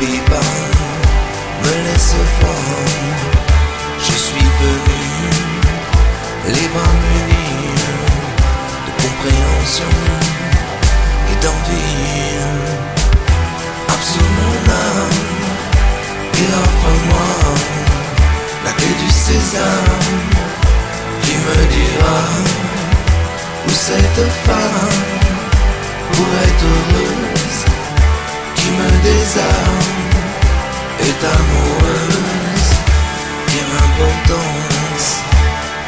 les bas me laisse voir. Je suis venu les bras munis de compréhension et d'envie. Âme et offre-moi la clé du sésame qui me dira où cette femme pourrait être heureuse me désarme est amoureuse. Quelle importance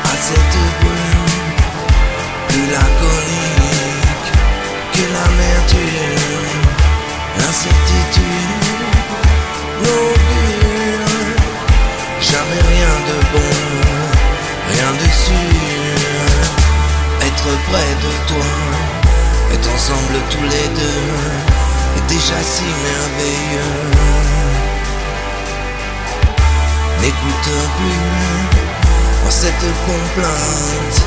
à cette brume Plus la colique que l'amertume L'incertitude l'augure Jamais rien de bon, rien de sûr. Être près de toi, être ensemble tous les deux Déjà si merveilleux. N'écoute plus en cette complainte.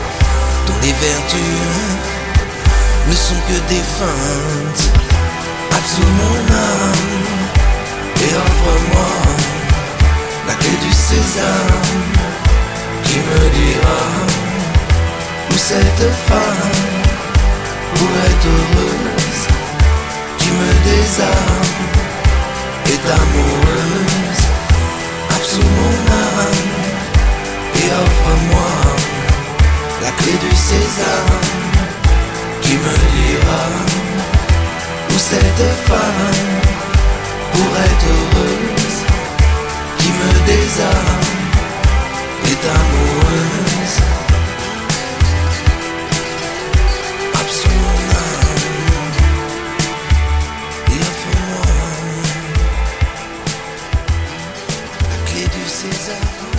Dont les vertus ne sont que des feintes. Absous mon âme et offre-moi la clé du sésame. Qui me dira où cette femme pourrait être heureuse me désarme est amoureuse. Sous mon âme et offre-moi la clé du sésame. Qui me dira où cette femme It's a.